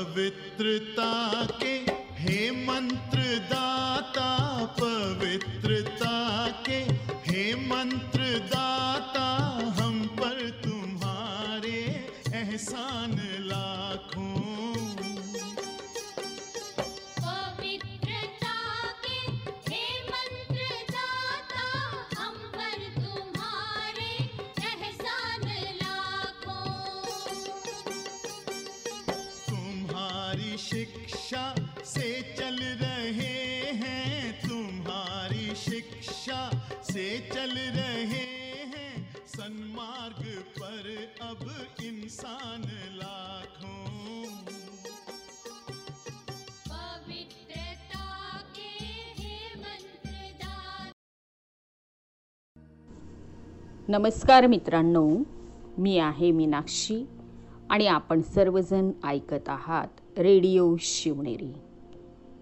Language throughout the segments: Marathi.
पवित्रता के हे मंत्र दाता पवित्रता के हे मंत्र सन्मार्ग पर अब इंसान लाखों। पवित्रता के हे नमस्कार मित्रांनो मी आहे मीनाक्षी आणि आपण सर्वजण ऐकत आहात रेडिओ शिवनेरी.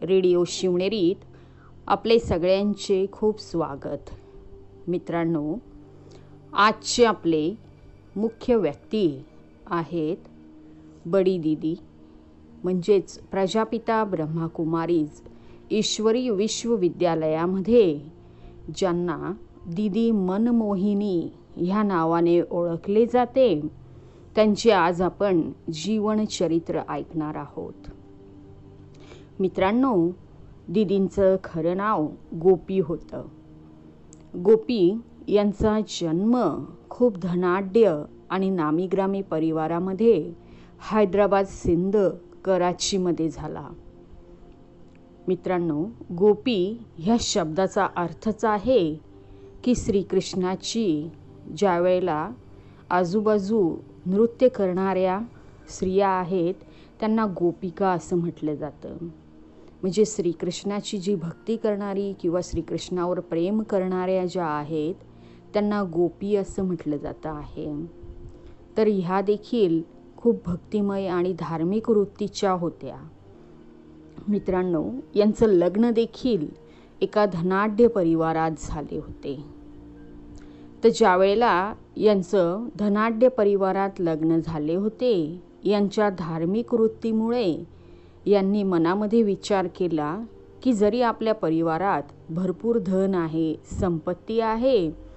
रेडिओ शिवनेरीत आपले सगळ्यांचे खूप स्वागत. मित्रांनो आजचे आपले मुख्य व्यक्ती आहेत बडी दिदी म्हणजेच प्रजापिता ब्रह्माकुमारीज ईश्वरी विश्वविद्यालयामध्ये ज्यांना दिदी मनमोहिनी ह्या नावाने ओळखले जाते. त्यांचे आज आपण जीवनचरित्र ऐकणार आहोत. मित्रांनो दिदींचं खरं नाव गोपी होतं. गोपी यांचा जन्म खूप धनाढ्य आणि नामीग्रामी परिवारामध्ये हैदराबाद सिंध कराचीमध्ये झाला. मित्रांनो गोपी ह्या शब्दाचा अर्थच आहे की श्रीकृष्णाची ज्या वेळेला आजूबाजू नृत्य करणाऱ्या स्त्रिया आहेत त्यांना गोपिका असं म्हटलं जातं. म्हणजे श्रीकृष्णाची जी भक्ती करणारी किंवा श्रीकृष्णावर प्रेम करणाऱ्या ज्या आहेत त्यांना गोपी असं म्हटलं जातं आहे. तर ह्या देखील खूप भक्तिमय आणि धार्मिक वृत्तीच्या होत्या. मित्रांनो यांचं लग्न देखील एका धनाढ्य परिवारात झाले होते. तर ज्या वेळेला यांचं धनाढ्य परिवारात लग्न झाले होते यांच्या धार्मिक वृत्तीमुळे यांनी मनामध्ये विचार केला की जरी आपल्या परिवारात भरपूर धन आहे संपत्ती आहे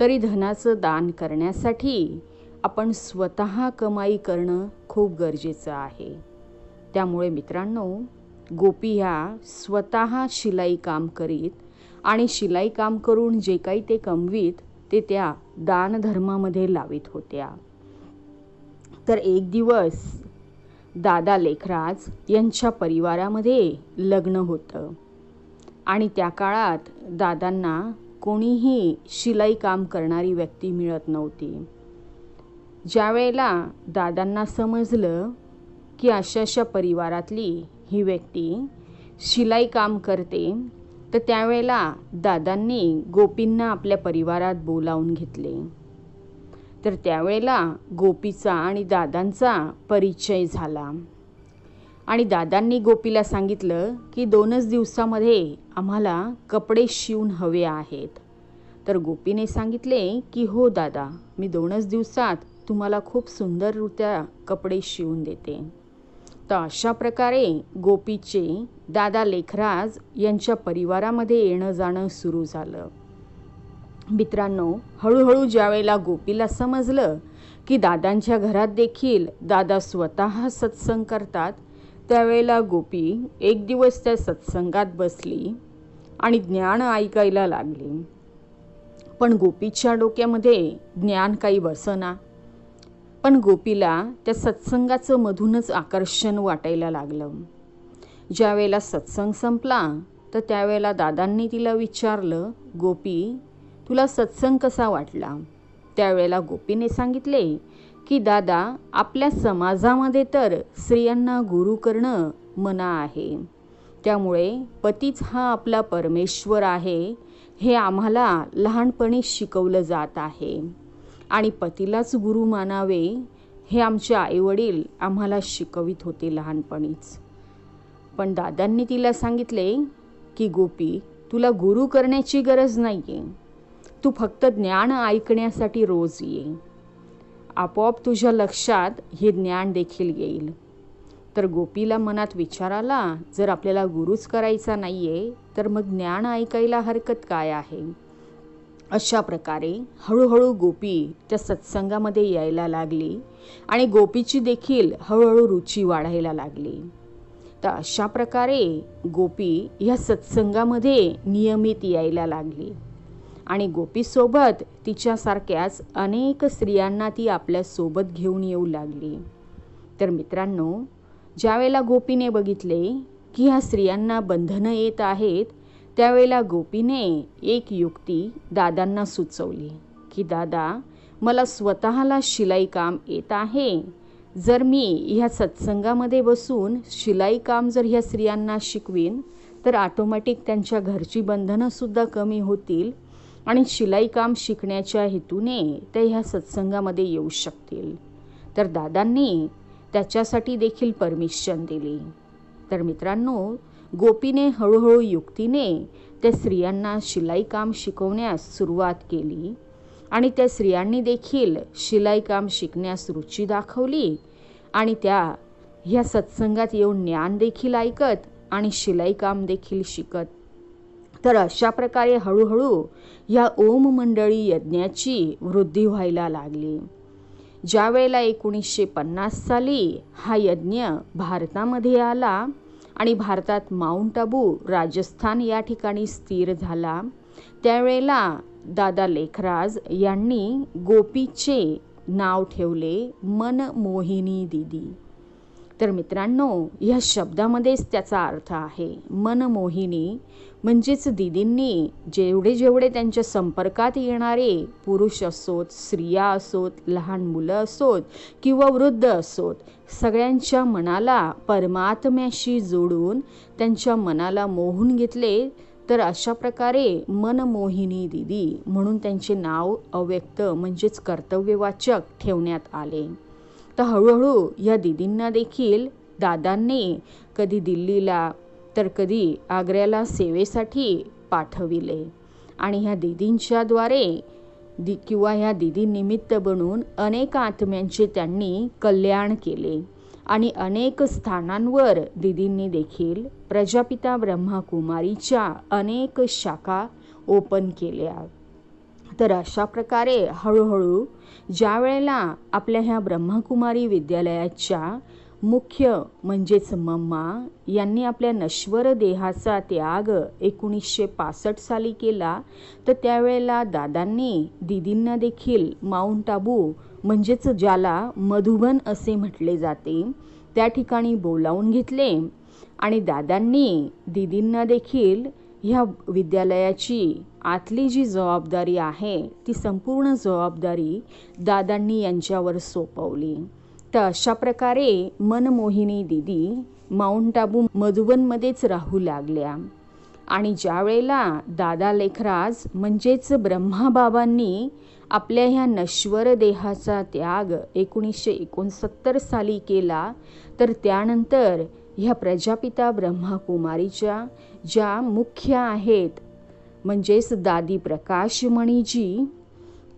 तरी धनाचं दान करण्यासाठी आपण स्वतः कमाई करणं खूप गरजेचं आहे. त्यामुळे मित्रांनो गोपी ह्या स्वतः शिलाई काम करीत आणि शिलाई काम करून जे काही ते कमवीत ते त्या दानधर्मामध्ये लावित होत्या. तर एक दिवस दादा लेखराज यांच्या परिवारामध्ये लग्न होतं आणि त्या काळात दादांना कोणीही शिलाई काम करणारी व्यक्ती मिळत नव्हती. ज्या वेळेला दादांना समजलं की अशा अशा परिवारातली ही व्यक्ती शिलाई काम करते तर त्यावेळेला दादांनी गोपींना आपल्या परिवारात बोलावून घेतले. तर त्यावेळेला गोपीचा आणि दादांचा परिचय झाला. आणि दादांनी गोपीला सांगितलं की दोनच दिवसामध्ये आम्हाला कपडे शिवून हवे आहेत. तर गोपीने सांगितले की हो दादा मी दोनच दिवसात तुम्हाला खूप सुंदररित्या कपडे शिवून देते. तर अशा प्रकारे गोपीचे दादा लेखराज यांच्या परिवारामध्ये येणं जाणं सुरू झालं. मित्रांनो हळूहळू ज्यावेळेला गोपीला समजलं की दादांच्या घरात देखील दादा स्वतः सत्संग करतात त्यावेळेला गोपी एक दिवस त्या सत्संगात बसली आणि ज्ञान ऐकायला लागली. पण गोपीच्या डोक्यामध्ये ज्ञान काही बसना पण गोपीला त्या सत्संगाचं मधूनच आकर्षण वाटायला लागलं. ज्या वेळेला सत्संग संपला तर त्यावेळेला दादांनी तिला विचारलं गोपी तुला सत्संग कसा वाटला? त्यावेळेला गोपीने सांगितले की दादा आपल्या समाजामध्ये तर स्त्रियांना गुरु करणं मना आहे. त्यामुळे पतीच हा आपला परमेश्वर आहे हे आम्हाला लहानपणी शिकवलं जात आहे. आणि पतीलाच गुरु मानावे हे आमचे आईवडील आम्हाला शिकवित होते लहानपणीच. पण दादांनी तिला सांगितले की गोपी तुला गुरु करण्याची गरज नाही आहे तू फक्त ज्ञान ऐकण्यासाठी रोज ये. आपोआप तुझ्या लक्षात हे ज्ञान देखील येईल. तर गोपीला मनात विचार आला जर आपल्याला गुरुच करायचा नाही आहे तर मग ज्ञान ऐकायला हरकत काय आहे? अशा प्रकारे हळूहळू गोपी त्या सत्संगामध्ये यायला लागली आणि गोपीची देखील हळूहळू रुची वाढायला लागली. तर अशा प्रकारे गोपी ह्या सत्संगामध्ये नियमित यायला लागली. आणि गोपीसोबत तिच्यासारख्याच अनेक स्त्रियांना ती आपल्यासोबत घेऊन येऊ लागली. तर मित्रांनो ज्यावेळेला गोपीने बघितले की ह्या स्त्रियांना बंधनं येत आहेत त्यावेळेला गोपीने एक युक्ती दादांना सुचवली की दादा मला स्वतःला शिलाई काम येत आहे. जर मी ह्या सत्संगामध्ये बसून शिलाई काम जर ह्या स्त्रियांना शिकवीन तर ऑटोमॅटिक त्यांच्या घरची बंधनंसुद्धा कमी होतील आणि शिलाई काम शिकण्याच्या हेतूने ते ह्या सत्संगामध्ये येऊ शकतील. तर दादांनी त्याच्यासाठी देखील परमिशन दिली. तर मित्रांनो गोपीने हळूहळू युक्तीने त्या स्त्रियांना शिलाई काम शिकवण्यास सुरुवात केली आणि त्या स्त्रियांनी देखील शिलाई काम शिकण्यास रुची दाखवली आणि त्या ह्या सत्संगात येऊन ज्ञान देखील ऐकत आणि शिलाई काम देखील शिकत तर अशा प्रकारे हळूहळू ह्या ओम मंडळी यज्ञाची वृद्धी व्हायला लागली. ज्यावेळेला एकोणीसशे पन्नास साली हा यज्ञ भारतामध्ये आला आणि भारतात माउंट आबू राजस्थान या ठिकाणी स्थिर झाला त्यावेळेला दादा लेखराज यांनी गोपीचे नाव ठेवले मन मोहिनी दिदी. तर मित्रांनो ह्या शब्दामध्येच त्याचा अर्थ आहे मनमोहिनी म्हणजेच दिदींनी जेवढे जेवढे त्यांच्या संपर्कात येणारे पुरुष असोत स्त्रिया असोत लहान मुलं असोत किंवा वृद्ध असोत सगळ्यांच्या मनाला परमात्म्याशी जोडून त्यांच्या मनाला मोहून घेतले तर अशा प्रकारे मनमोहिनी दिदी म्हणून त्यांचे नाव अव्यक्त म्हणजेच कर्तव्यवाचक ठेवण्यात आले. तर हळूहळू या दिदींना देखील दादांनी कधी दिल्लीला तर कधी आग्र्याला सेवेसाठी पाठविले. आणि ह्या दिदींच्याद्वारे दि किंवा ह्या दिदीनिमित्त बनून अनेक आत्म्यांचे त्यांनी कल्याण केले. आणि अनेक स्थानांवर दिदींनी देखील प्रजापिता ब्रह्माकुमारीच्या अनेक शाखा ओपन केल्या. तर अशा प्रकारे हळूहळू ज्या वेळेला आपल्या ह्या ब्रह्माकुमारी विद्यालयाच्या मुख्य म्हणजेच मम्मा यांनी आपल्या नश्वर देहाचा त्याग एकोणीसशे पासष्ट साली केला. तर त्यावेळेला दादांनी दिदींना देखील माउंट आबू म्हणजेच ज्याला मधुबन असे म्हटले जाते त्या ठिकाणी बोलावून घेतले. आणि दादांनी दिदींना देखील ह्या विद्यालयाची आतली जी जबाबदारी आहे ती संपूर्ण जबाबदारी दादांनी यांच्यावर सोपवली. तर अशा प्रकारे मनमोहिनी दिदी माउंट आबू मधुबनमध्येच राहू लागल्या. आणि ज्या वेळेला दादा लेखराज म्हणजेच ब्रह्माबाबांनी आपल्या ह्या नश्वर देहाचा त्याग एकोणीसशे एकोणसत्तर साली केला तर त्यानंतर ह्या प्रजापिता ब्रह्माकुमारीच्या ज्या मुख्य आहेत म्हणजेच दादी प्रकाशमणीजी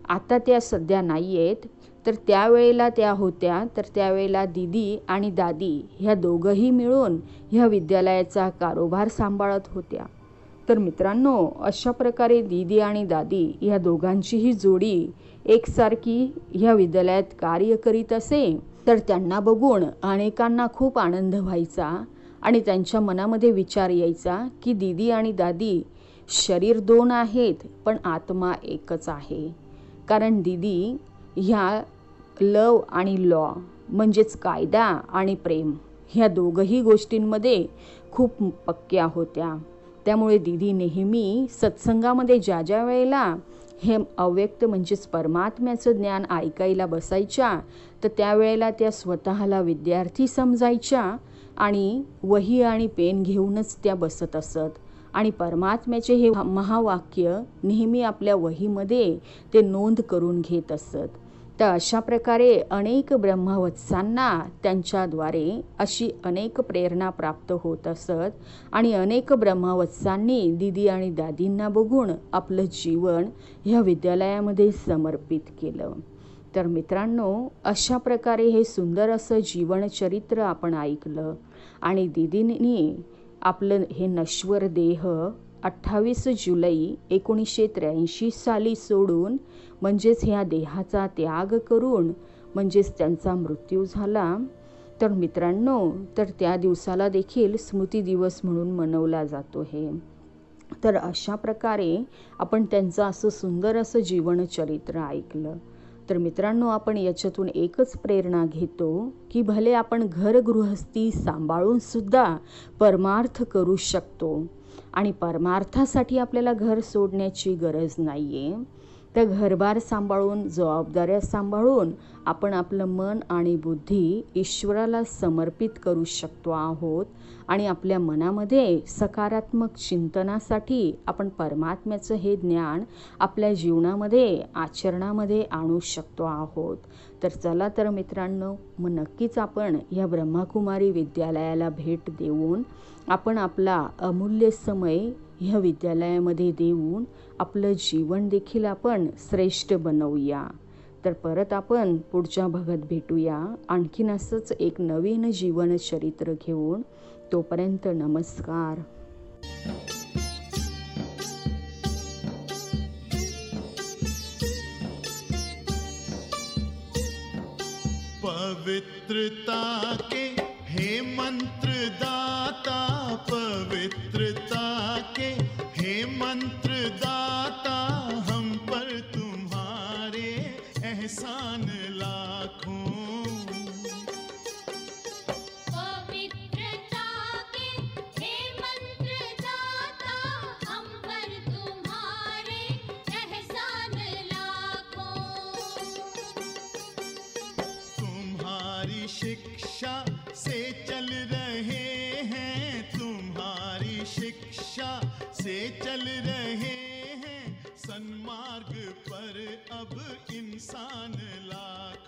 आता त्या सध्या नाही आहेत तर त्यावेळेला त्या होत्या तर त्यावेळेला दिदी आणि दादी ह्या दोघंही मिळून ह्या विद्यालयाचा कारोबार सांभाळत होत्या. तर मित्रांनो अशा प्रकारे दीदी आणि दादी ह्या दोघांचीही जोडी एकसारखी ह्या विद्यालयात कार्य करीत असे तर त्यांना बघून अनेकांना खूप आनंद व्हायचा आणि त्यांच्या मनामध्ये विचार यायचा की दीदी आणि दादी शरीर दोन आहेत पण आत्मा एकच आहे. कारण दीदी ह्या लव आणि लॉ म्हणजेच कायदा आणि प्रेम ह्या दोघंही गोष्टींमध्ये खूप पक्क्या होत्या. त्यामुळे दिदी नेहमी सत्संगामध्ये ज्या ज्या वेळेला हे अव्यक्त म्हणजेच परमात्म्याचं ज्ञान ऐकायला बसायच्या तर त्यावेळेला त्या स्वतःला विद्यार्थी समजायच्या आणि वही आणि पेन घेऊनच त्या बसत असत. आणि परमात्म्याचे हे महावाक्य नेहमी आपल्या वहीमध्ये ते नोंद करून घेत असत. तर अशा प्रकारे अनेक ब्रह्मवत्सांना त्यांच्याद्वारे अशी अनेक प्रेरणा प्राप्त होत असत आणि अनेक ब्रह्मवत्सांनी दिदी आणि दादींना बघून आपलं जीवन ह्या विद्यालयामध्ये समर्पित केलं. तर मित्रांनो अशा प्रकारे हे सुंदर असं जीवनचरित्र आपण ऐकलं आणि दिदींनी आपलं हे नश्वर देह अठ्ठावीस जुलै एकोणीसशे त्र्याऐंशी साली सोडून म्हणजेच ह्या देहाचा त्याग करून म्हणजेच त्यांचा मृत्यू झाला. तर मित्रांनो तर त्या दिवसाला देखील स्मृती दिवस म्हणून मनवला जातो हे. तर अशा प्रकारे आपण त्यांचं असं सुंदर असं जीवनचरित्र ऐकलं. तर मित्रांनो आपण याच्यातून एकच प्रेरणा घेतो की भले आपण घरगृहस्थी सांभाळून सुद्धा परमार्थ करू शकतो आणि परमार्थासाठी आपल्याला घर सोडण्याची गरज नाही आहे तर घरबार सांभाळून जबाबदाऱ्या सांभाळून आपण आपलं मन आणि बुद्धी ईश्वराला समर्पित करू शकतो आहोत आणि आपल्या मनामध्ये सकारात्मक चिंतनासाठी आपण परमात्म्याचं हे ज्ञान आपल्या जीवनामध्ये आचरणामध्ये आणू शकतो आहोत. तर चला तर मित्रांनो मग नक्कीच आपण या ब्रह्माकुमारी विद्यालयाला भेट देऊन आपण आपला अमूल्य समय ह्या विद्यालयामध्ये देऊन आपलं जीवन देखील आपण श्रेष्ठ बनवूया. तर परत आपण पुढच्या भागात भेटूया. आणखीन असंच एक नवीन जीवनचरित्र घेऊन. तोपर्यंत नमस्कार. पवित्रता के हे मंत्र दाता दिशा से चल रहे हैं सन्मार्ग पर अब इंसान लाख।